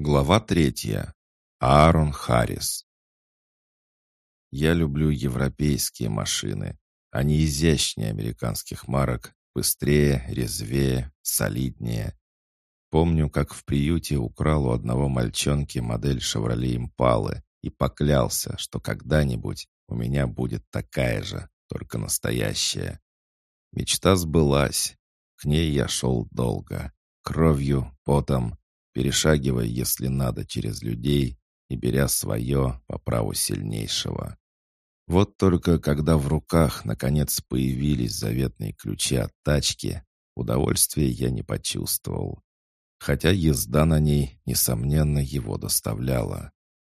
Глава третья. Аарон Харрис. Я люблю европейские машины. Они изящнее американских марок, быстрее, резвее, солиднее. Помню, как в приюте украл у одного мальчонки модель «Шевроле Импалы» и поклялся, что когда-нибудь у меня будет такая же, только настоящая. Мечта сбылась. К ней я шел долго. Кровью, потом, перешагивая, если надо, через людей и беря свое по праву сильнейшего. Вот только когда в руках наконец появились заветные ключи от тачки, удовольствия я не почувствовал. Хотя езда на ней, несомненно, его доставляла.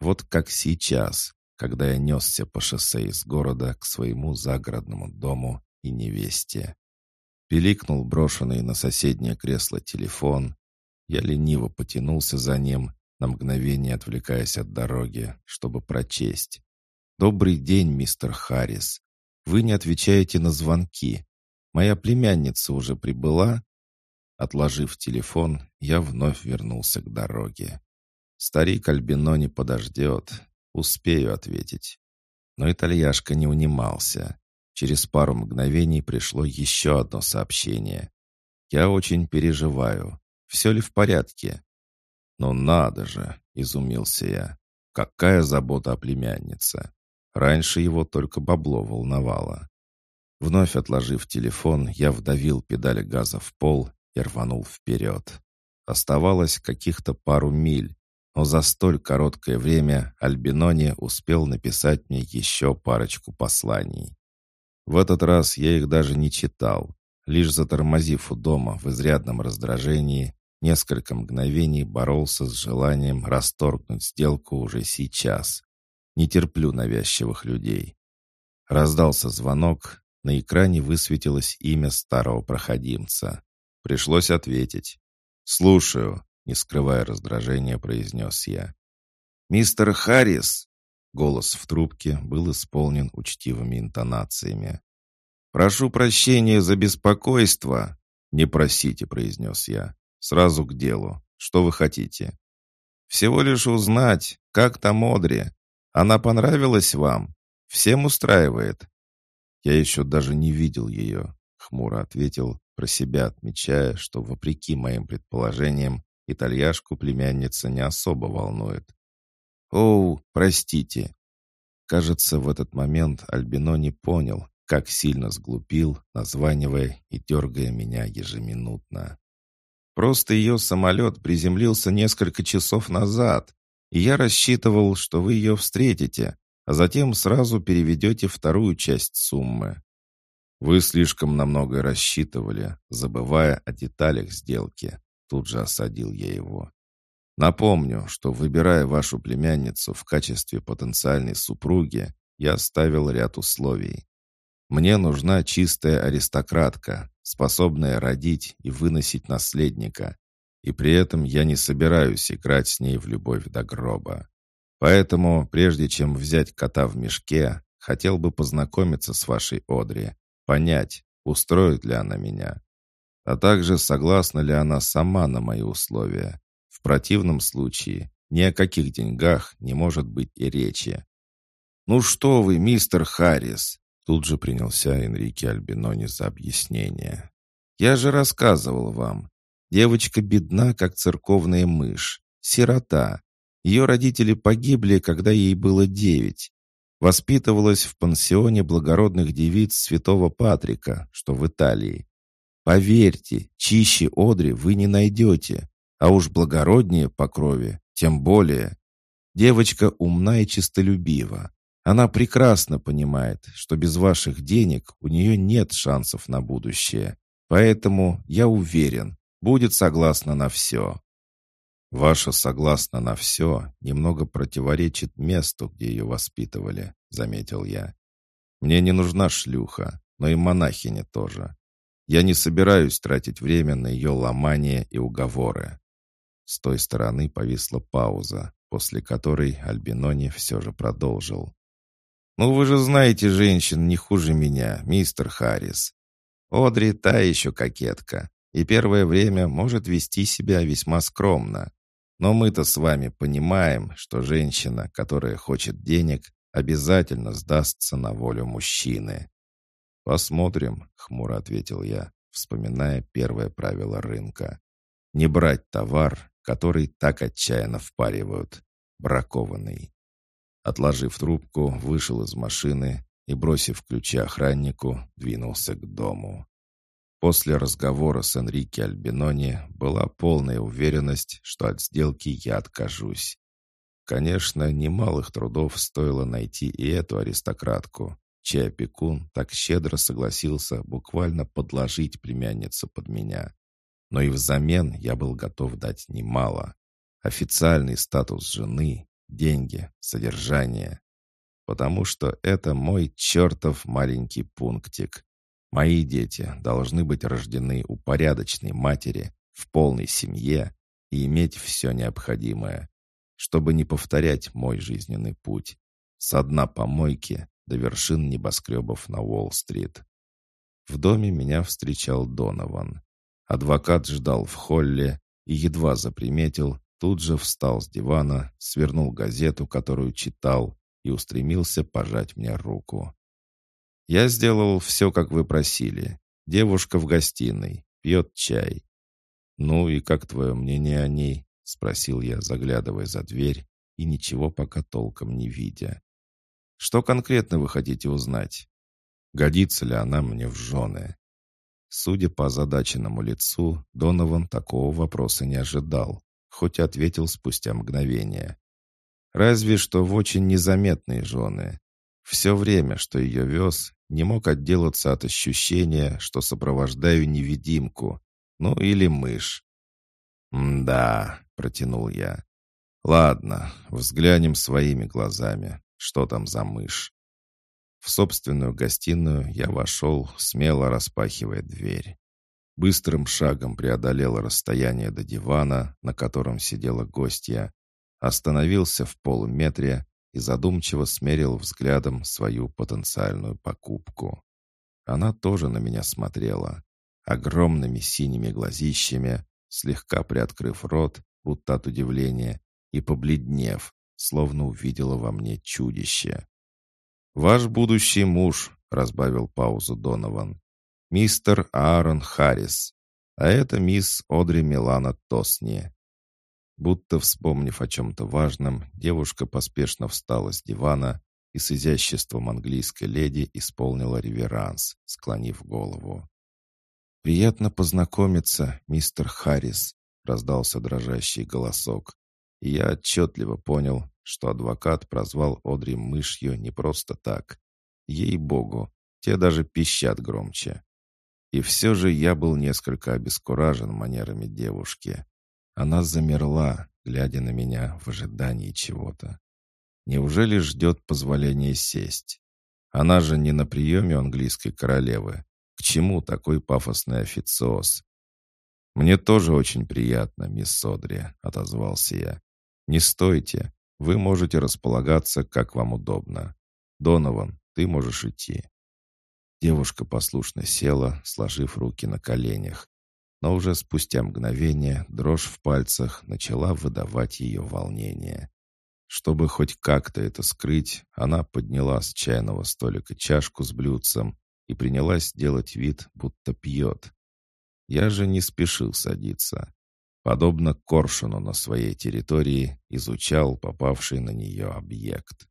Вот как сейчас, когда я несся по шоссе из города к своему загородному дому и невесте. Пиликнул брошенный на соседнее кресло телефон, я лениво потянулся за ним, на мгновение отвлекаясь от дороги, чтобы прочесть. «Добрый день, мистер Харрис. Вы не отвечаете на звонки. Моя племянница уже прибыла?» Отложив телефон, я вновь вернулся к дороге. Старик Альбино не подождет. Успею ответить. Но итальяшка не унимался. Через пару мгновений пришло еще одно сообщение. «Я очень переживаю. Все ли в порядке?» «Ну надо же!» — изумился я. «Какая забота о племяннице!» Раньше его только бабло волновало. Вновь отложив телефон, я вдавил педаль газа в пол и рванул вперед. Оставалось каких-то пару миль, но за столь короткое время Альбинони успел написать мне еще парочку посланий. В этот раз я их даже не читал, лишь затормозив у дома в изрядном раздражении, Несколько мгновений боролся с желанием расторгнуть сделку уже сейчас. Не терплю навязчивых людей. Раздался звонок, на экране высветилось имя старого проходимца. Пришлось ответить. «Слушаю», — не скрывая раздражения, произнес я. «Мистер Харрис!» Голос в трубке был исполнен учтивыми интонациями. «Прошу прощения за беспокойство!» «Не просите», — произнес я. Сразу к делу. Что вы хотите? Всего лишь узнать, как там Одри. Она понравилась вам? Всем устраивает? Я еще даже не видел ее, хмуро ответил, про себя отмечая, что, вопреки моим предположениям, итальяшку племянница не особо волнует. «Оу, простите». Кажется, в этот момент Альбино не понял, как сильно сглупил, названивая и дергая меня ежеминутно. Просто ее самолет приземлился несколько часов назад, и я рассчитывал, что вы ее встретите, а затем сразу переведете вторую часть суммы. Вы слишком на многое рассчитывали, забывая о деталях сделки. Тут же осадил я его. Напомню, что выбирая вашу племянницу в качестве потенциальной супруги, я ставил ряд условий. Мне нужна чистая аристократка, способная родить и выносить наследника. И при этом я не собираюсь играть с ней в любовь до гроба. Поэтому, прежде чем взять кота в мешке, хотел бы познакомиться с вашей Одри, понять, устроит ли она меня. А также, согласна ли она сама на мои условия. В противном случае ни о каких деньгах не может быть и речи. «Ну что вы, мистер Харрис!» Тут же принялся Энрике Альбинони за объяснение. «Я же рассказывал вам. Девочка бедна, как церковная мышь. Сирота. Ее родители погибли, когда ей было девять. Воспитывалась в пансионе благородных девиц святого Патрика, что в Италии. Поверьте, чище Одри вы не найдете, а уж благороднее по крови, тем более. Девочка умна и честолюбива. Она прекрасно понимает, что без ваших денег у нее нет шансов на будущее. Поэтому, я уверен, будет согласна на все. Ваша согласна на все немного противоречит месту, где ее воспитывали, заметил я. Мне не нужна шлюха, но и монахиня тоже. Я не собираюсь тратить время на ее ломание и уговоры. С той стороны повисла пауза, после которой Альбинони все же продолжил. «Ну вы же знаете женщин не хуже меня, мистер Харрис. Одри та еще кокетка, и первое время может вести себя весьма скромно. Но мы-то с вами понимаем, что женщина, которая хочет денег, обязательно сдастся на волю мужчины. «Посмотрим», — хмуро ответил я, вспоминая первое правило рынка. «Не брать товар, который так отчаянно впаривают. Бракованный». Отложив трубку, вышел из машины и, бросив ключи охраннику, двинулся к дому. После разговора с Энрике Альбинони была полная уверенность, что от сделки я откажусь. Конечно, немалых трудов стоило найти и эту аристократку, чей опекун так щедро согласился буквально подложить племянницу под меня. Но и взамен я был готов дать немало. Официальный статус жены, деньги, содержание. Потому что это мой чертов маленький пунктик. Мои дети должны быть рождены у порядочной матери, в полной семье и иметь все необходимое, чтобы не повторять мой жизненный путь. С дна помойки до вершин небоскребов на Уолл-стрит. В доме меня встречал Донован. Адвокат ждал в холле и едва заприметил, тут же встал с дивана, свернул газету, которую читал, и устремился пожать мне руку. «Я сделал все, как вы просили. Девушка в гостиной, пьет чай». «Ну и как твое мнение о ней?» — спросил я, заглядывая за дверь и ничего пока толком не видя. «Что конкретно вы хотите узнать? Годится ли она мне в жены?» Судя по озадаченному лицу, Донован такого вопроса не ожидал, хоть ответил спустя мгновение. Разве что в очень незаметные жены. Все время, что ее вез, не мог отделаться от ощущения, что сопровождаю невидимку, ну или мышь. «Да», — протянул я. «Ладно, взглянем своими глазами, что там за мышь». В собственную гостиную я вошел, смело распахивая дверь. Быстрым шагом преодолел расстояние до дивана, на котором сидела гостья, остановился в полуметре и задумчиво смерил взглядом свою потенциальную покупку. Она тоже на меня смотрела, огромными синими глазищами, слегка приоткрыв рот, будто от удивления, и побледнев, словно увидела во мне чудище. «Ваш будущий муж», — разбавил паузу Донован, — «мистер Аарон Харрис, а это мисс Одри Милана Тосни». Будто вспомнив о чем-то важном, девушка поспешно встала с дивана и с изяществом английской леди исполнила реверанс, склонив голову. «Приятно познакомиться, мистер Харрис», — раздался дрожащий голосок. И я отчетливо понял, что адвокат прозвал Одри мышью не просто так. Ей-богу, те даже пищат громче. И все же я был несколько обескуражен манерами девушки. Она замерла, глядя на меня в ожидании чего-то. Неужели ждет позволения сесть? Она же не на приеме английской королевы. К чему такой пафосный официоз? «Мне тоже очень приятно, мисс Содри», — отозвался я. «Не стойте. Вы можете располагаться, как вам удобно. Донован, ты можешь идти». Девушка послушно села, сложив руки на коленях, но уже спустя мгновение дрожь в пальцах начала выдавать ее волнение. Чтобы хоть как-то это скрыть, она подняла с чайного столика чашку с блюдцем и принялась делать вид, будто пьет. Я же не спешил садиться. Подобно коршуну на своей территории изучал попавший на нее объект.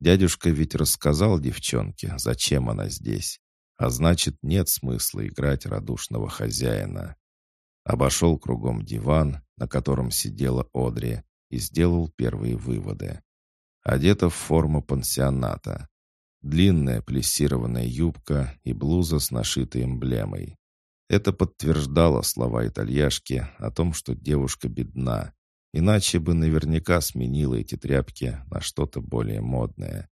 Дядюшка ведь рассказал девчонке, зачем она здесь. А значит, нет смысла играть радушного хозяина. Обошел кругом диван, на котором сидела Одри, и сделал первые выводы. Одета в форму пансионата. Длинная плессированная юбка и блуза с нашитой эмблемой. Это подтверждало слова итальяшки о том, что девушка бедна, иначе бы наверняка сменила эти тряпки на что-то более модное.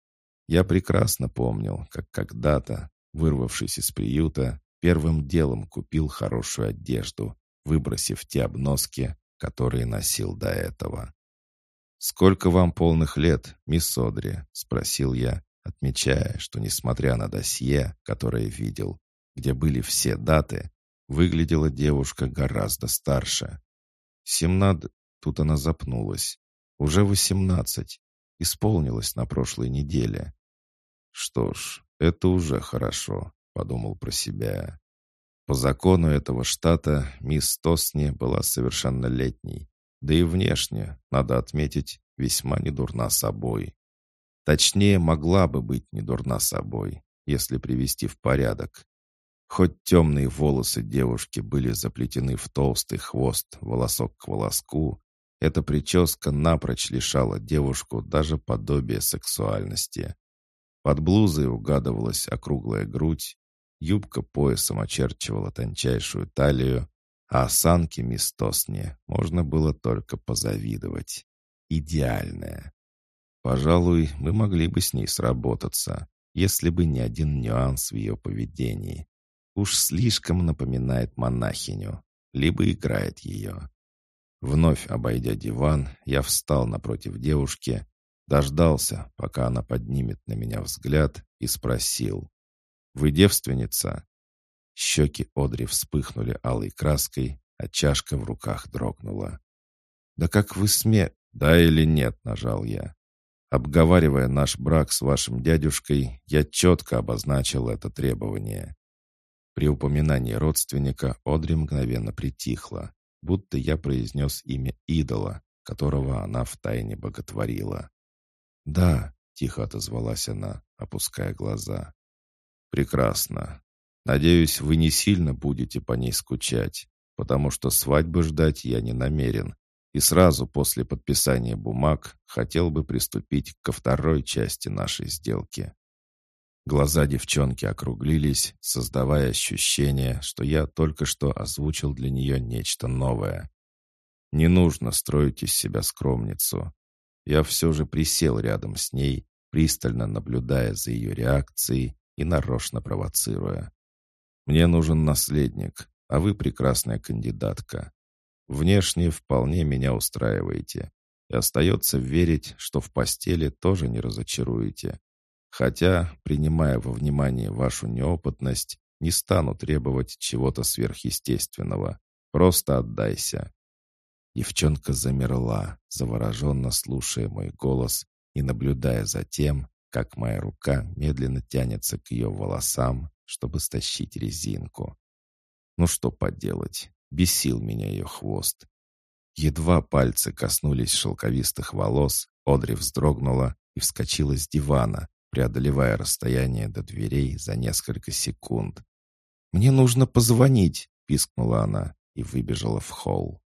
Я прекрасно помнил, как когда-то, Вырвавшись из приюта, первым делом купил хорошую одежду, выбросив те обноски, которые носил до этого. «Сколько вам полных лет, мисс Одри?» — спросил я, отмечая, что, несмотря на досье, которое видел, где были все даты, выглядела девушка гораздо старше. «Семнад... Тут она запнулась. Уже восемнадцать. Исполнилось на прошлой неделе. Что ж, это уже хорошо, подумал про себя. По закону этого штата мисс Тосни была совершеннолетней, да и внешне, надо отметить, весьма недурна собой. Точнее, могла бы быть недурна собой, если привести в порядок. Хоть темные волосы девушки были заплетены в толстый хвост, волосок к волоску, эта прическа напрочь лишала девушку даже подобия сексуальности. Под блузой угадывалась округлая грудь, юбка поясом очерчивала тончайшую талию, а осанке мисс Тосни можно было только позавидовать. Идеальная. Пожалуй, мы могли бы с ней сработаться, если бы не один нюанс в ее поведении. Уж слишком напоминает монахиню, либо играет ее. Вновь обойдя диван, я встал напротив девушки, дождался, пока она поднимет на меня взгляд, и спросил. «Вы девственница?» Щеки Одри вспыхнули алой краской, а чашка в руках дрогнула. «Да как вы сме...» «Да или нет?» — нажал я. Обговаривая наш брак с вашим дядюшкой, я четко обозначил это требование. При упоминании родственника Одри мгновенно притихла, будто я произнес имя идола, которого она втайне боготворила. «Да», — тихо отозвалась она, опуская глаза. «Прекрасно. Надеюсь, вы не сильно будете по ней скучать, потому что свадьбы ждать я не намерен, и сразу после подписания бумаг хотел бы приступить ко второй части нашей сделки. Глаза девчонки округлились, создавая ощущение, что я только что озвучил для нее нечто новое. Не нужно строить из себя скромницу. Я все же присел рядом с ней, пристально наблюдая за ее реакцией и нарочно провоцируя. «Мне нужен наследник, а вы прекрасная кандидатка. Внешне вполне меня устраиваете. И остается верить, что в постели тоже не разочаруете. Хотя, принимая во внимание вашу неопытность, не стану требовать чего-то сверхъестественного. Просто отдайся». Девчонка замерла, завороженно слушая мой голос и наблюдая за тем, как моя рука медленно тянется к ее волосам, чтобы стащить резинку. Ну что поделать, бесил меня ее хвост. Едва пальцы коснулись шелковистых волос, Одри вздрогнула и вскочила с дивана, преодолевая расстояние до дверей за несколько секунд. «Мне нужно позвонить!» — пискнула она и выбежала в холл.